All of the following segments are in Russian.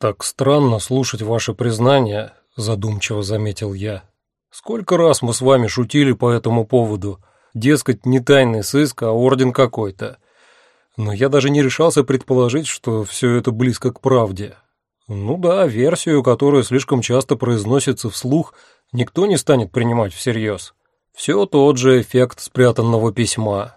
«Так странно слушать ваше признание», — задумчиво заметил я. «Сколько раз мы с вами шутили по этому поводу. Дескать, не тайный сыск, а орден какой-то. Но я даже не решался предположить, что все это близко к правде. Ну да, версию, которая слишком часто произносится вслух, никто не станет принимать всерьез. Все тот же эффект спрятанного письма».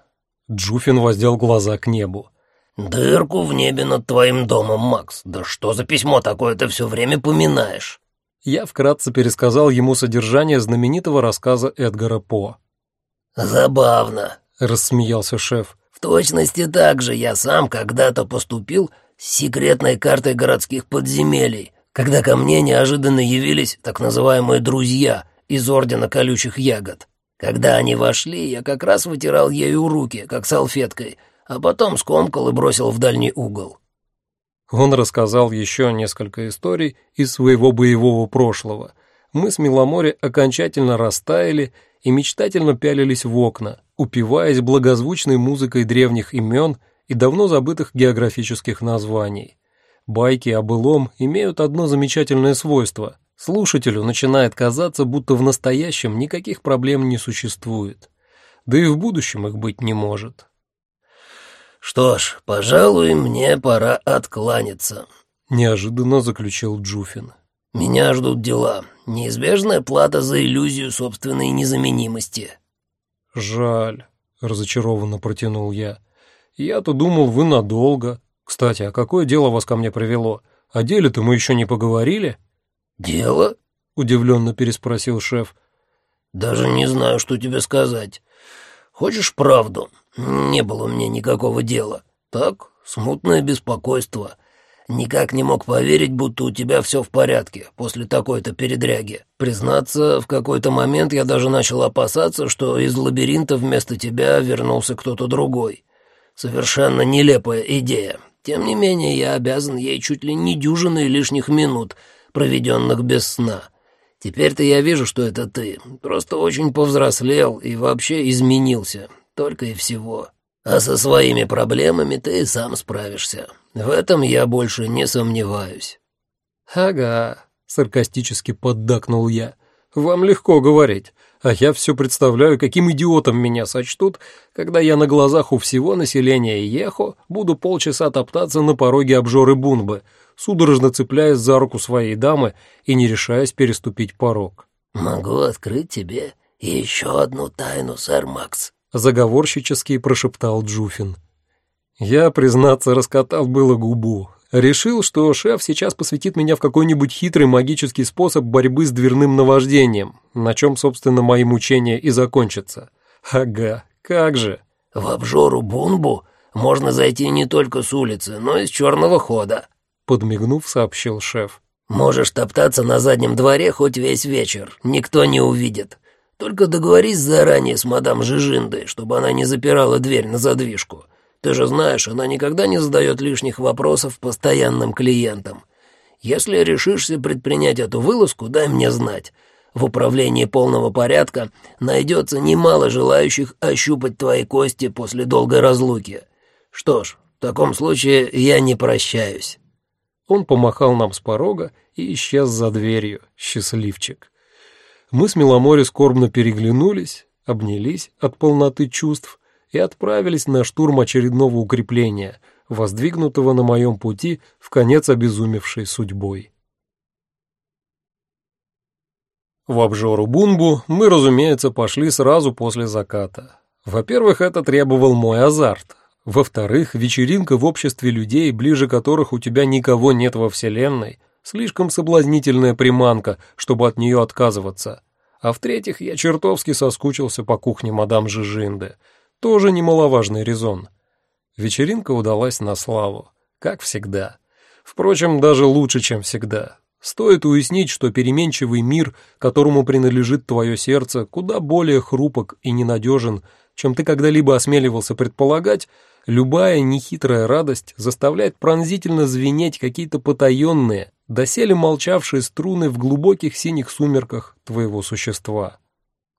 Джуфин воздел глаза к небу. «Дырку в небе над твоим домом, Макс. Да что за письмо такое ты все время поминаешь?» Я вкратце пересказал ему содержание знаменитого рассказа Эдгара По. «Забавно», — рассмеялся шеф. «В точности так же я сам когда-то поступил с секретной картой городских подземелий, когда ко мне неожиданно явились так называемые «друзья» из Ордена Колючих Ягод. Когда они вошли, я как раз вытирал ею руки, как салфеткой, а потом скомкал и бросил в дальний угол. Он рассказал еще несколько историй из своего боевого прошлого. Мы с Миломоре окончательно растаяли и мечтательно пялились в окна, упиваясь благозвучной музыкой древних имен и давно забытых географических названий. Байки о былом имеют одно замечательное свойство. Слушателю начинает казаться, будто в настоящем никаких проблем не существует. Да и в будущем их быть не может. «Что ж, пожалуй, мне пора откланяться», — неожиданно заключил Джуфин. «Меня ждут дела. Неизбежная плата за иллюзию собственной незаменимости». «Жаль», — разочарованно протянул я. «Я-то думал, вы надолго. Кстати, а какое дело вас ко мне привело? О деле-то мы еще не поговорили?» «Дело?» — удивленно переспросил шеф. «Даже не знаю, что тебе сказать. Хочешь правду? Не было мне никакого дела. Так, смутное беспокойство. Никак не мог поверить, будто у тебя все в порядке после такой-то передряги. Признаться, в какой-то момент я даже начал опасаться, что из лабиринта вместо тебя вернулся кто-то другой. Совершенно нелепая идея. Тем не менее, я обязан ей чуть ли не дюжиной лишних минут, проведенных без сна. Теперь-то я вижу, что это ты. Просто очень повзрослел и вообще изменился. Только и всего. А со своими проблемами ты сам справишься. В этом я больше не сомневаюсь». «Ага», — саркастически поддакнул я. «Вам легко говорить, а я все представляю, каким идиотом меня сочтут, когда я на глазах у всего населения Ехо буду полчаса топтаться на пороге обжоры Бунбы, судорожно цепляясь за руку своей дамы и не решаясь переступить порог. «Могу открыть тебе еще одну тайну, сэр Макс», — заговорщически прошептал Джуфин. Я, признаться, раскатал было губу. Решил, что шеф сейчас посвятит меня в какой-нибудь хитрый магический способ борьбы с дверным наваждением, на чем, собственно, мои мучения и закончатся. Ага, как же. «В обжору Бунбу можно зайти не только с улицы, но и с черного хода», подмигнув, сообщил шеф. «Можешь топтаться на заднем дворе хоть весь вечер, никто не увидит. Только договорись заранее с мадам Жижиндой, чтобы она не запирала дверь на задвижку. Ты же знаешь, она никогда не задает лишних вопросов постоянным клиентам. Если решишься предпринять эту вылазку, дай мне знать. В управлении полного порядка найдется немало желающих ощупать твои кости после долгой разлуки. Что ж, в таком случае я не прощаюсь». Он помахал нам с порога и исчез за дверью, счастливчик. Мы с Миломори скорбно переглянулись, обнялись от полноты чувств и отправились на штурм очередного укрепления, воздвигнутого на моем пути в конец обезумевшей судьбой. В обжору Бунбу мы, разумеется, пошли сразу после заката. Во-первых, это требовал мой азарт, во-вторых, вечеринка в обществе людей, ближе которых у тебя никого нет во Вселенной, слишком соблазнительная приманка, чтобы от нее отказываться. А в-третьих, я чертовски соскучился по кухне мадам Жижинды. Тоже немаловажный резон. Вечеринка удалась на славу, как всегда. Впрочем, даже лучше, чем всегда. Стоит уяснить, что переменчивый мир, которому принадлежит твое сердце, куда более хрупок и ненадежен, чем ты когда-либо осмеливался предполагать, Любая нехитрая радость заставляет пронзительно звенеть какие-то потаенные, доселе молчавшие струны в глубоких синих сумерках твоего существа.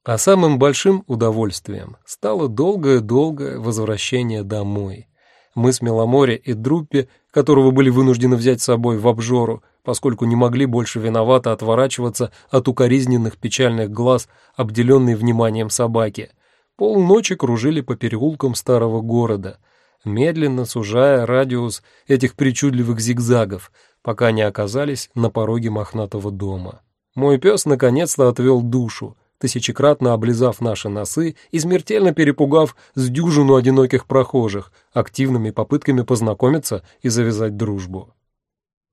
А самым большим удовольствием стало долгое-долгое возвращение домой. Мы с Меломоре и Друппи, которого были вынуждены взять с собой в обжору, поскольку не могли больше виновато отворачиваться от укоризненных печальных глаз, обделенной вниманием собаки. Полночи кружили по переулкам старого города, медленно сужая радиус этих причудливых зигзагов, пока не оказались на пороге мохнатого дома. Мой пес наконец-то отвел душу, тысячекратно облизав наши носы и смертельно перепугав с дюжину одиноких прохожих активными попытками познакомиться и завязать дружбу.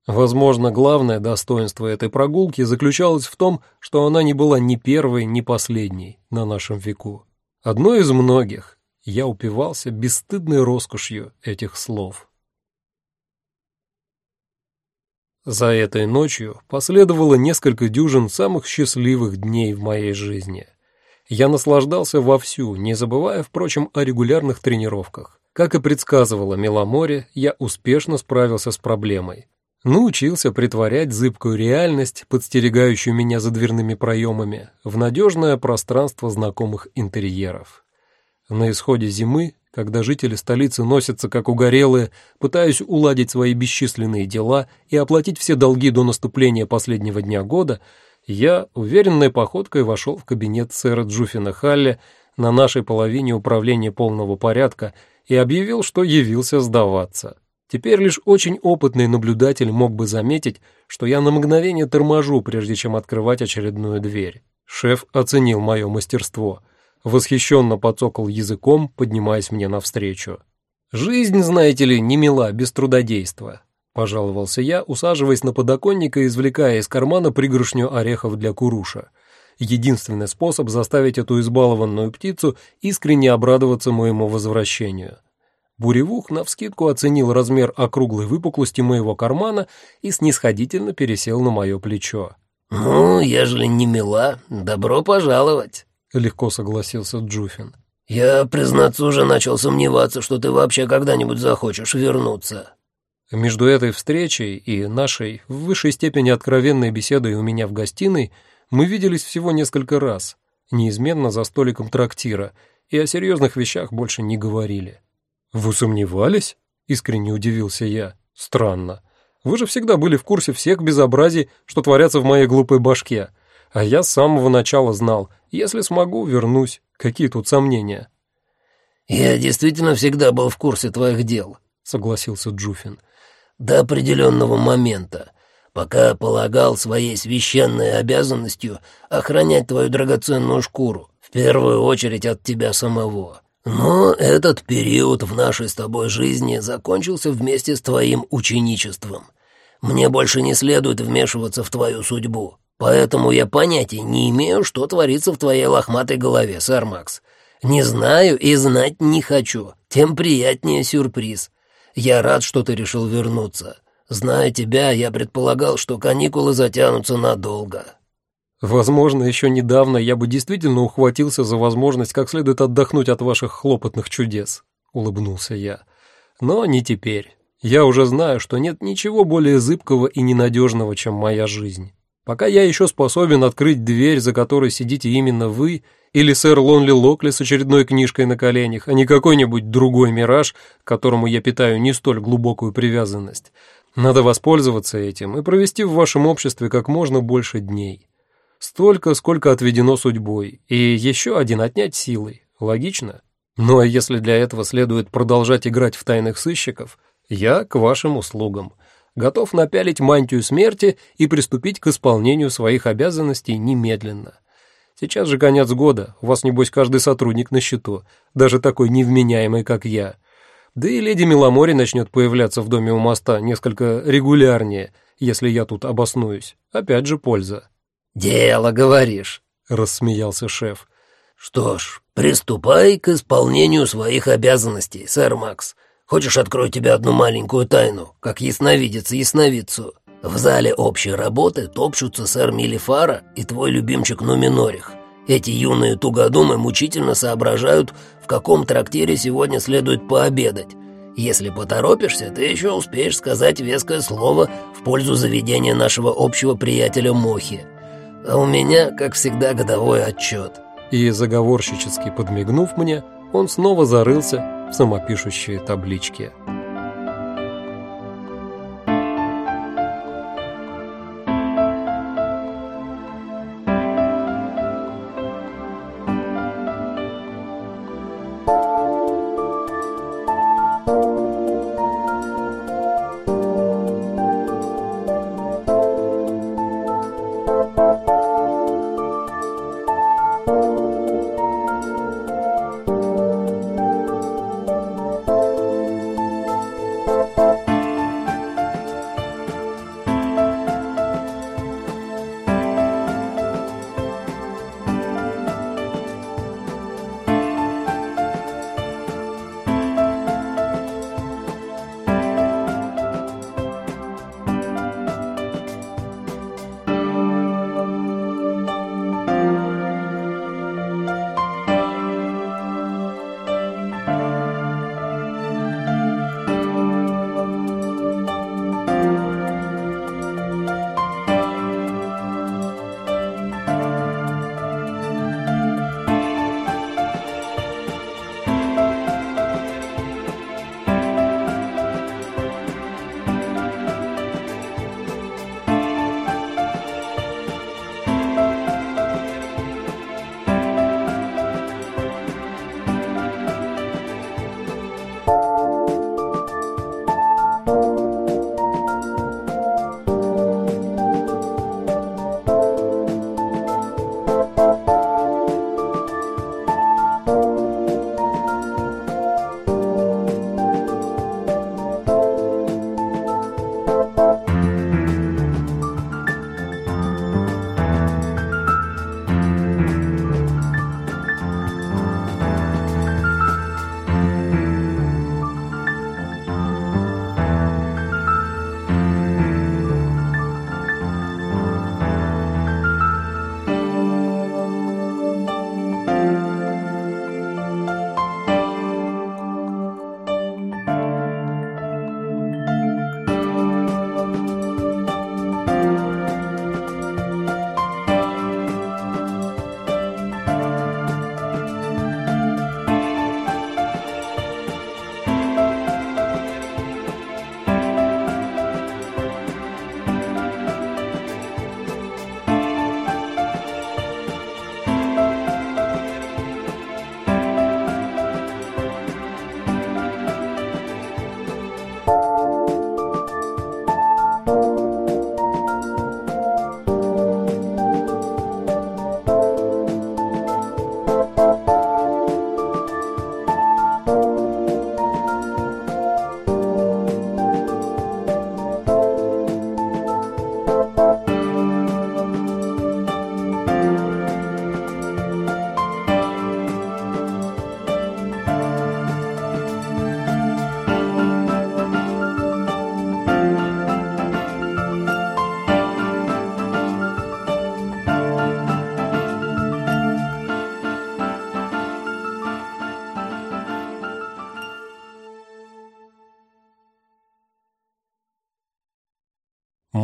Возможно, главное достоинство этой прогулки заключалось в том, что она не была ни первой, ни последней на нашем веку. Одно из многих. Я упивался бесстыдной роскошью этих слов. За этой ночью последовало несколько дюжин самых счастливых дней в моей жизни. Я наслаждался вовсю, не забывая, впрочем, о регулярных тренировках. Как и предсказывала Меломоре, я успешно справился с проблемой. Научился притворять зыбкую реальность, подстерегающую меня за дверными проемами, в надежное пространство знакомых интерьеров. На исходе зимы когда жители столицы носятся как угорелые, пытаясь уладить свои бесчисленные дела и оплатить все долги до наступления последнего дня года, я уверенной походкой вошел в кабинет сэра Джуфина Халли на нашей половине управления полного порядка и объявил, что явился сдаваться. Теперь лишь очень опытный наблюдатель мог бы заметить, что я на мгновение торможу, прежде чем открывать очередную дверь. Шеф оценил мое мастерство — Восхищенно подсокал языком, поднимаясь мне навстречу. «Жизнь, знаете ли, не мила без трудодейства», — пожаловался я, усаживаясь на подоконник и извлекая из кармана пригоршню орехов для куруша. Единственный способ заставить эту избалованную птицу искренне обрадоваться моему возвращению. Буревух навскидку оценил размер округлой выпуклости моего кармана и снисходительно пересел на мое плечо. «Ну, ежели не мила, добро пожаловать». — легко согласился Джуфин. «Я, признаться, уже начал сомневаться, что ты вообще когда-нибудь захочешь вернуться». Между этой встречей и нашей в высшей степени откровенной беседой у меня в гостиной мы виделись всего несколько раз, неизменно за столиком трактира, и о серьезных вещах больше не говорили. «Вы сомневались?» — искренне удивился я. «Странно. Вы же всегда были в курсе всех безобразий, что творятся в моей глупой башке. А я с самого начала знал, если смогу, вернусь. Какие тут сомнения? «Я действительно всегда был в курсе твоих дел», — согласился Джуфин. «До определенного момента, пока полагал своей священной обязанностью охранять твою драгоценную шкуру, в первую очередь от тебя самого. Но этот период в нашей с тобой жизни закончился вместе с твоим ученичеством. Мне больше не следует вмешиваться в твою судьбу. Поэтому я понятия не имею, что творится в твоей лохматой голове, сэр Макс. Не знаю и знать не хочу, тем приятнее сюрприз. Я рад, что ты решил вернуться. Зная тебя, я предполагал, что каникулы затянутся надолго». «Возможно, еще недавно я бы действительно ухватился за возможность как следует отдохнуть от ваших хлопотных чудес», — улыбнулся я. «Но не теперь. Я уже знаю, что нет ничего более зыбкого и ненадежного, чем моя жизнь». Пока я еще способен открыть дверь, за которой сидите именно вы, или сэр Лонли Локли с очередной книжкой на коленях, а не какой-нибудь другой мираж, к которому я питаю не столь глубокую привязанность. Надо воспользоваться этим и провести в вашем обществе как можно больше дней. Столько, сколько отведено судьбой, и еще один отнять силой. Логично? Ну а если для этого следует продолжать играть в тайных сыщиков, я к вашим услугам готов напялить мантию смерти и приступить к исполнению своих обязанностей немедленно. Сейчас же конец года, у вас, небось, каждый сотрудник на счету, даже такой невменяемый, как я. Да и леди Миломори начнет появляться в доме у моста несколько регулярнее, если я тут обоснуюсь. Опять же польза». «Дело, говоришь», — рассмеялся шеф. «Что ж, приступай к исполнению своих обязанностей, сэр Макс. Хочешь, открою тебе одну маленькую тайну, как ясновидец ясновидцу? В зале общей работы топчутся сэр Милифара и твой любимчик Нуминорих. Эти юные тугодумы мучительно соображают, в каком трактире сегодня следует пообедать. Если поторопишься, ты еще успеешь сказать веское слово в пользу заведения нашего общего приятеля Мохи. А у меня, как всегда, годовой отчет». И заговорщически подмигнув мне, он снова зарылся самопишущие таблички.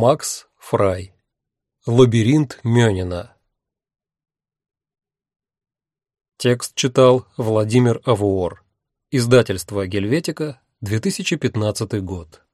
Макс Фрай. Лабиринт Мёнина. Текст читал Владимир Авуор. Издательство Гельветика, 2015 год.